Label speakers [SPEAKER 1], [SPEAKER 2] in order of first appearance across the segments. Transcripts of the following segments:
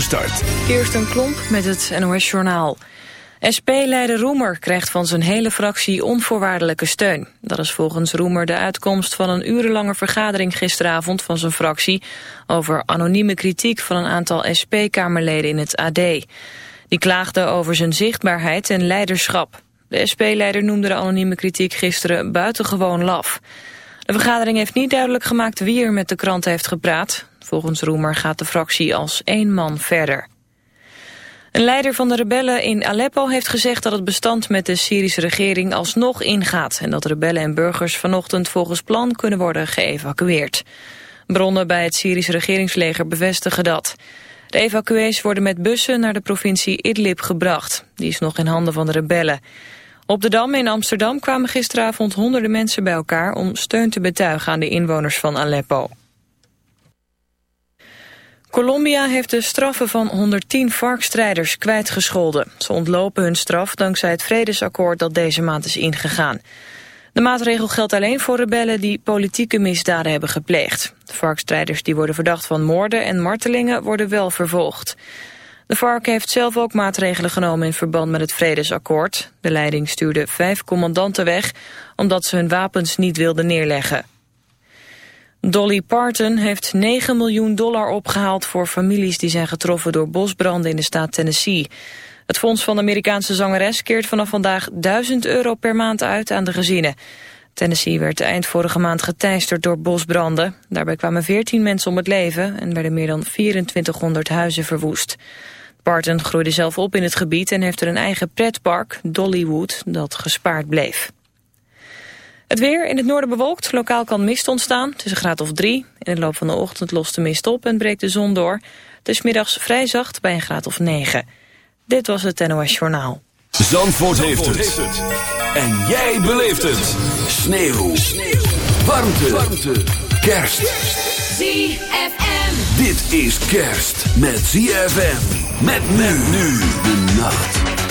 [SPEAKER 1] start.
[SPEAKER 2] Kirsten Klomp met het NOS-journaal. SP-leider Roemer krijgt van zijn hele fractie onvoorwaardelijke steun. Dat is volgens Roemer de uitkomst van een urenlange vergadering gisteravond van zijn fractie... over anonieme kritiek van een aantal SP-kamerleden in het AD. Die klaagden over zijn zichtbaarheid en leiderschap. De SP-leider noemde de anonieme kritiek gisteren buitengewoon laf. De vergadering heeft niet duidelijk gemaakt wie er met de krant heeft gepraat. Volgens Roemer gaat de fractie als één man verder. Een leider van de rebellen in Aleppo heeft gezegd dat het bestand met de Syrische regering alsnog ingaat en dat rebellen en burgers vanochtend volgens plan kunnen worden geëvacueerd. Bronnen bij het Syrische regeringsleger bevestigen dat. De evacuees worden met bussen naar de provincie Idlib gebracht. Die is nog in handen van de rebellen. Op de Dam in Amsterdam kwamen gisteravond honderden mensen bij elkaar om steun te betuigen aan de inwoners van Aleppo. Colombia heeft de straffen van 110 varkstrijders kwijtgescholden. Ze ontlopen hun straf dankzij het vredesakkoord dat deze maand is ingegaan. De maatregel geldt alleen voor rebellen die politieke misdaden hebben gepleegd. De varkstrijders die worden verdacht van moorden en martelingen worden wel vervolgd. De vark heeft zelf ook maatregelen genomen in verband met het vredesakkoord. De leiding stuurde vijf commandanten weg omdat ze hun wapens niet wilden neerleggen. Dolly Parton heeft 9 miljoen dollar opgehaald voor families die zijn getroffen door bosbranden in de staat Tennessee. Het fonds van de Amerikaanse zangeres keert vanaf vandaag 1000 euro per maand uit aan de gezinnen. Tennessee werd eind vorige maand geteisterd door bosbranden. Daarbij kwamen 14 mensen om het leven en werden meer dan 2400 huizen verwoest. Parton groeide zelf op in het gebied en heeft er een eigen pretpark, Dollywood, dat gespaard bleef. Het weer in het noorden bewolkt. Lokaal kan mist ontstaan. Het is een graad of drie. In de loop van de ochtend lost de mist op en breekt de zon door. Het is middags vrij zacht bij een graad of negen. Dit was het NOS Journaal.
[SPEAKER 1] Zandvoort, heeft, het. En jij beleeft het. Sneeuw. Sneeuw. Warmte. Warmte. Kerst.
[SPEAKER 3] ZFM.
[SPEAKER 1] Dit is kerst met ZFM. Met men nu de nacht.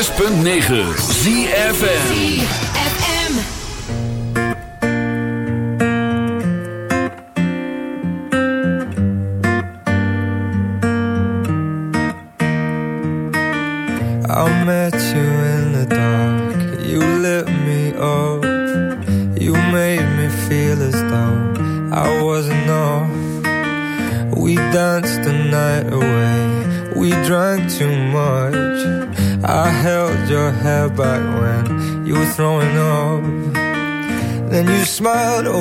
[SPEAKER 1] 106.9 ZFN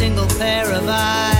[SPEAKER 4] single pair of eyes,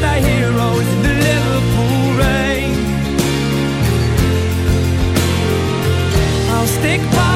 [SPEAKER 4] The heroes the Liverpool rain. I'll stick by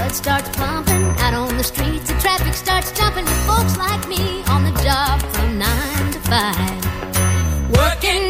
[SPEAKER 5] blood starts pumping. Out on the streets, the traffic starts jumping. With folks like me on the job from nine to five. Working